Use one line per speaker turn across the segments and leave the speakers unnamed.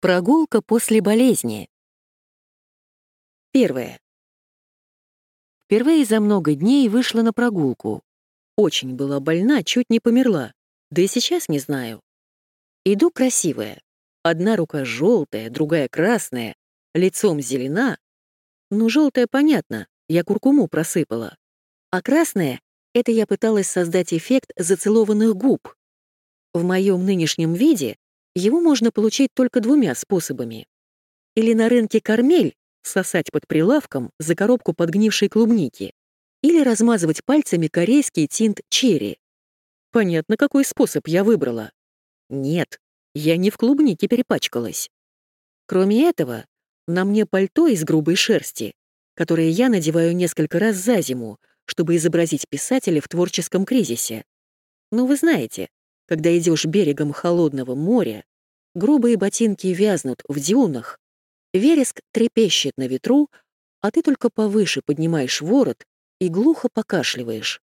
Прогулка после болезни. Первое. Впервые за много дней вышла на прогулку. Очень была больна, чуть не померла. Да и сейчас не знаю. Иду красивая. Одна рука желтая, другая красная, лицом зелена. Ну, желтая понятно, я куркуму просыпала. А красная — это я пыталась создать эффект зацелованных губ. В моем нынешнем виде его можно получить только двумя способами. Или на рынке кармель сосать под прилавком за коробку подгнившей клубники, или размазывать пальцами корейский тинт черри. Понятно, какой способ я выбрала. Нет, я не в клубнике перепачкалась. Кроме этого, на мне пальто из грубой шерсти, которое я надеваю несколько раз за зиму, чтобы изобразить писателя в творческом кризисе. Ну, вы знаете, когда идешь берегом холодного моря, грубые ботинки вязнут в дюнах, вереск трепещет на ветру, а ты только повыше поднимаешь ворот и глухо покашливаешь.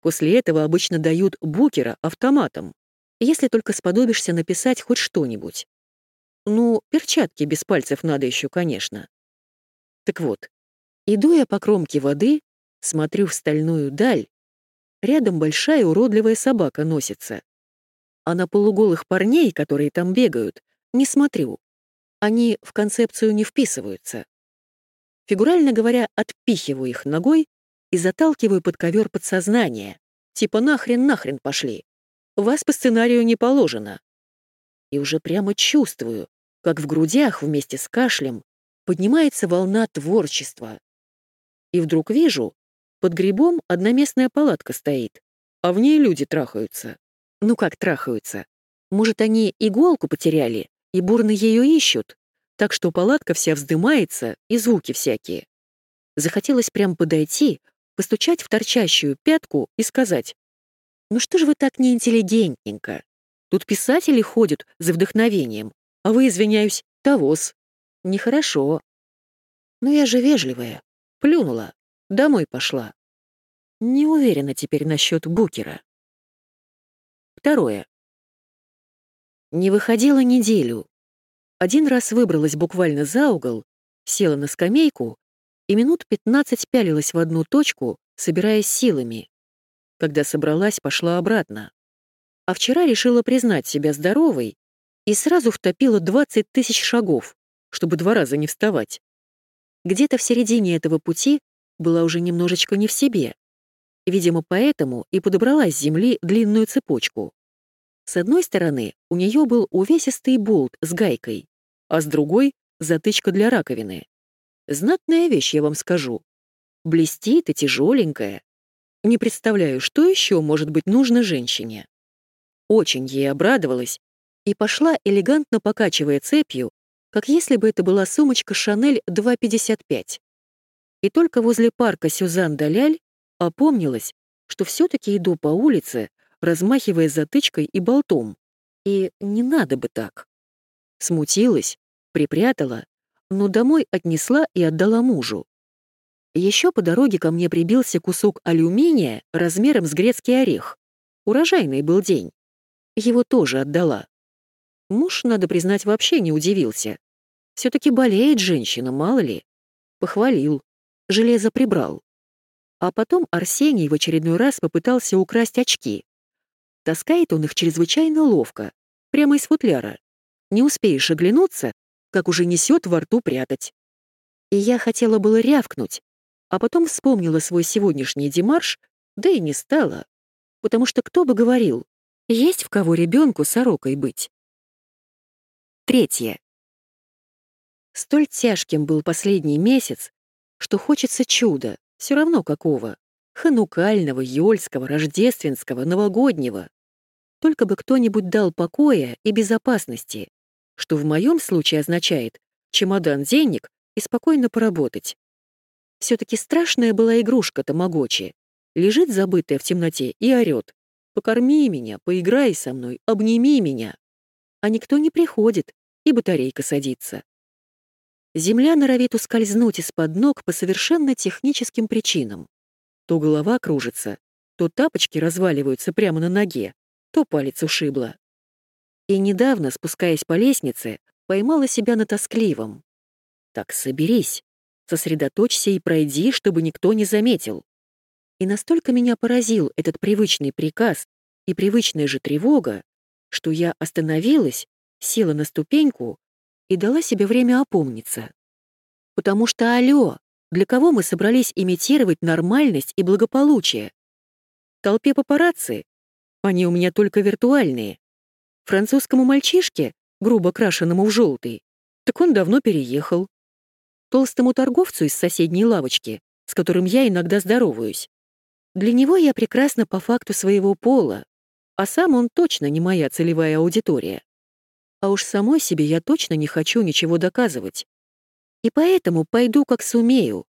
После этого обычно дают букера автоматом, если только сподобишься написать хоть что-нибудь. Ну, перчатки без пальцев надо еще, конечно. Так вот, иду я по кромке воды, смотрю в стальную даль, рядом большая уродливая собака носится. А на полуголых парней, которые там бегают, не смотрю. Они в концепцию не вписываются. Фигурально говоря, отпихиваю их ногой и заталкиваю под ковер подсознания. Типа нахрен-нахрен пошли. Вас по сценарию не положено. И уже прямо чувствую, как в грудях вместе с кашлем поднимается волна творчества. И вдруг вижу, под грибом одноместная палатка стоит, а в ней люди трахаются. Ну как трахаются? Может, они иголку потеряли и бурно ее ищут, так что палатка вся вздымается и звуки всякие. Захотелось прям подойти, постучать в торчащую пятку и сказать, «Ну что же вы так неинтеллигентненько? Тут писатели ходят за вдохновением, а вы, извиняюсь, тавос. Нехорошо». Но я же вежливая, плюнула, домой пошла. Не уверена теперь насчет Букера. Второе. Не выходила неделю. Один раз выбралась буквально за угол, села на скамейку и минут 15 пялилась в одну точку, собираясь силами. Когда собралась, пошла обратно. А вчера решила признать себя здоровой и сразу втопила 20 тысяч шагов, чтобы два раза не вставать. Где-то в середине этого пути была уже немножечко не в себе. Видимо, поэтому и подобрала с земли длинную цепочку. С одной стороны, у нее был увесистый болт с гайкой, а с другой — затычка для раковины. Знатная вещь, я вам скажу. Блестит и тяжеленькая. Не представляю, что еще может быть нужно женщине. Очень ей обрадовалась и пошла, элегантно покачивая цепью, как если бы это была сумочка «Шанель 2,55». И только возле парка Сюзан Даляль опомнилась, что все таки иду по улице, размахивая затычкой и болтом. И не надо бы так. Смутилась, припрятала, но домой отнесла и отдала мужу. Еще по дороге ко мне прибился кусок алюминия размером с грецкий орех. Урожайный был день. Его тоже отдала. Муж, надо признать, вообще не удивился. все таки болеет женщина, мало ли. Похвалил. Железо прибрал. А потом Арсений в очередной раз попытался украсть очки. Таскает он их чрезвычайно ловко, прямо из футляра. Не успеешь оглянуться, как уже несет во рту прятать. И я хотела было рявкнуть, а потом вспомнила свой сегодняшний демарш, да и не стала. Потому что кто бы говорил, есть в кого ребенку сорокой быть. Третье. Столь тяжким был последний месяц, что хочется чуда, все равно какого. Ханукального, ёльского, рождественского, новогоднего. Только бы кто-нибудь дал покоя и безопасности, что в моем случае означает чемодан денег и спокойно поработать. все таки страшная была игрушка Тамагочи. Лежит забытая в темноте и орёт. «Покорми меня, поиграй со мной, обними меня». А никто не приходит, и батарейка садится. Земля норовит ускользнуть из-под ног по совершенно техническим причинам. То голова кружится, то тапочки разваливаются прямо на ноге, то палец ушибло. И недавно, спускаясь по лестнице, поймала себя на тоскливом. Так соберись, сосредоточься и пройди, чтобы никто не заметил. И настолько меня поразил этот привычный приказ и привычная же тревога, что я остановилась, села на ступеньку и дала себе время опомниться. Потому что, алло, для кого мы собрались имитировать нормальность и благополучие? Толпе папарацци? Они у меня только виртуальные. Французскому мальчишке, грубо крашенному в желтый, так он давно переехал. Толстому торговцу из соседней лавочки, с которым я иногда здороваюсь. Для него я прекрасна по факту своего пола, а сам он точно не моя целевая аудитория. А уж самой себе я точно не хочу ничего доказывать. И поэтому пойду как сумею,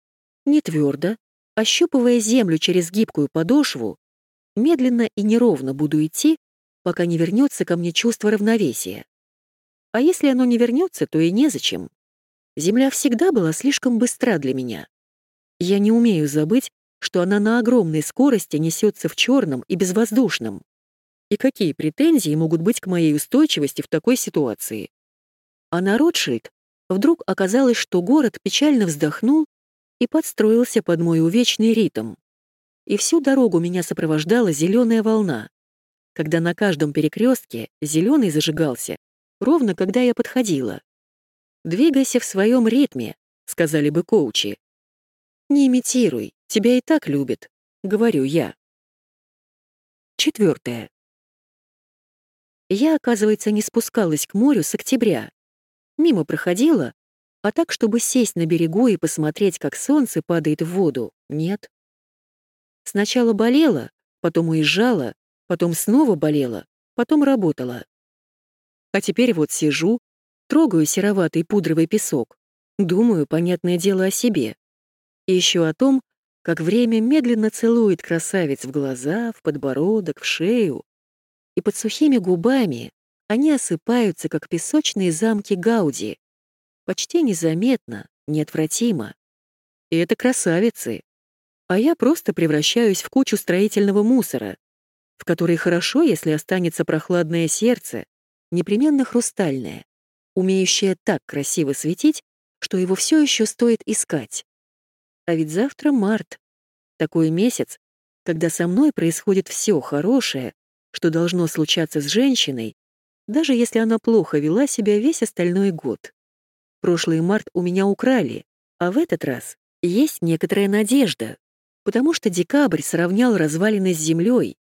не твердо, ощупывая землю через гибкую подошву, медленно и неровно буду идти, пока не вернется ко мне чувство равновесия. А если оно не вернется, то и незачем. Земля всегда была слишком быстра для меня. Я не умею забыть, что она на огромной скорости несется в черном и безвоздушном. И какие претензии могут быть к моей устойчивости в такой ситуации? А на Ротшильд вдруг оказалось, что город печально вздохнул и подстроился под мой увечный ритм. И всю дорогу меня сопровождала зеленая волна, когда на каждом перекрестке зеленый зажигался, ровно когда я подходила. «Двигайся в своем ритме», — сказали бы коучи. «Не имитируй, тебя и так любят», — говорю я. Четвертое. Я, оказывается, не спускалась к морю с октября. Мимо проходила, а так, чтобы сесть на берегу и посмотреть, как солнце падает в воду, нет. Сначала болела, потом уезжала, потом снова болела, потом работала. А теперь вот сижу, трогаю сероватый пудровый песок, думаю, понятное дело, о себе. И еще о том, как время медленно целует красавец в глаза, в подбородок, в шею, и под сухими губами они осыпаются, как песочные замки Гауди. Почти незаметно, неотвратимо. И это красавицы. А я просто превращаюсь в кучу строительного мусора, в которой хорошо, если останется прохладное сердце, непременно хрустальное, умеющее так красиво светить, что его все еще стоит искать. А ведь завтра март. Такой месяц, когда со мной происходит все хорошее, что должно случаться с женщиной, даже если она плохо вела себя весь остальной год. Прошлый март у меня украли, а в этот раз есть некоторая надежда, потому что декабрь сравнял развалины с землей,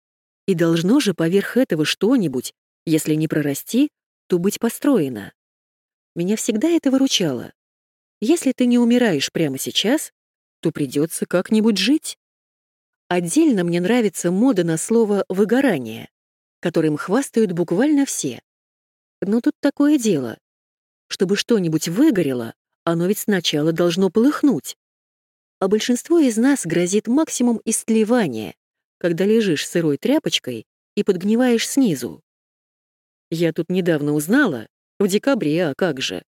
и должно же поверх этого что-нибудь, если не прорасти, то быть построено. Меня всегда это выручало. Если ты не умираешь прямо сейчас, то придется как-нибудь жить. Отдельно мне нравится мода на слово «выгорание» которым хвастают буквально все. Но тут такое дело. Чтобы что-нибудь выгорело, оно ведь сначала должно полыхнуть. А большинство из нас грозит максимум истлевания, когда лежишь сырой тряпочкой и подгниваешь снизу. Я тут недавно узнала, в декабре, а как же,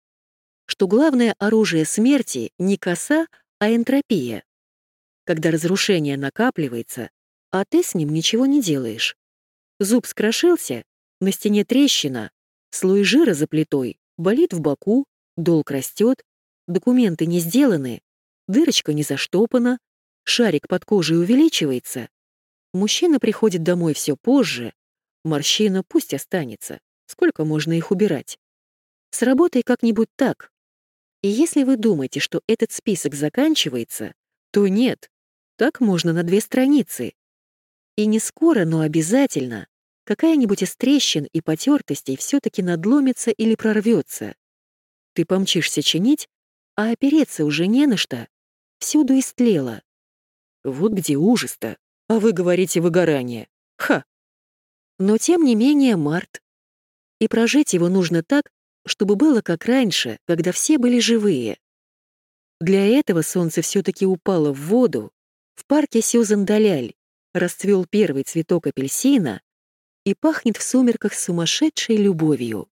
что главное оружие смерти не коса, а энтропия. Когда разрушение накапливается, а ты с ним ничего не делаешь. Зуб скрошился, на стене трещина, слой жира за плитой, болит в боку, долг растет, документы не сделаны, дырочка не заштопана, шарик под кожей увеличивается. Мужчина приходит домой все позже, морщина пусть останется, сколько можно их убирать. Сработай как-нибудь так. И если вы думаете, что этот список заканчивается, то нет, так можно на две страницы. И не скоро, но обязательно какая-нибудь из трещин и потертостей все-таки надломится или прорвется. Ты помчишься чинить, а опереться уже не на что. Всюду истлело. Вот где ужас-то. А вы говорите выгорание. Ха! Но тем не менее март. И прожить его нужно так, чтобы было как раньше, когда все были живые. Для этого солнце все-таки упало в воду. В парке Сюзан Даляль расцвел первый цветок апельсина, и пахнет в сумерках сумасшедшей любовью.